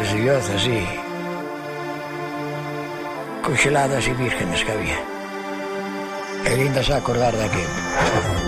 Живет así, coxeladas e vírgenes que había. É linda xa acordar daquilo.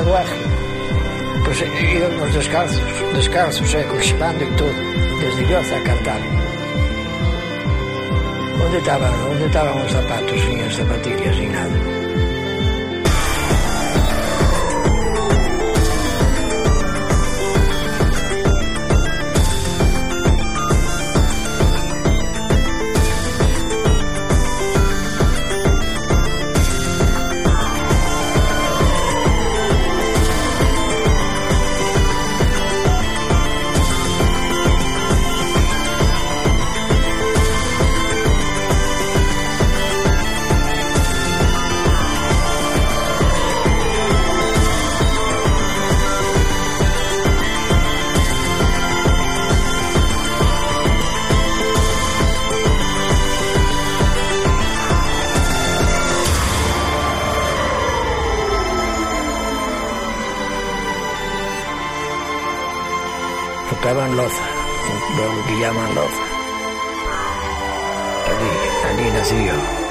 Cando era guaje, pois íamos descalzos, descalzos, e coxipando e todo, desde Ioza a cantar. Onde estaban, onde estaban os zapatos, sin as zapatillas, sin nada. Tocaban loza, lo que llaman loza. Allí, allí nací yo.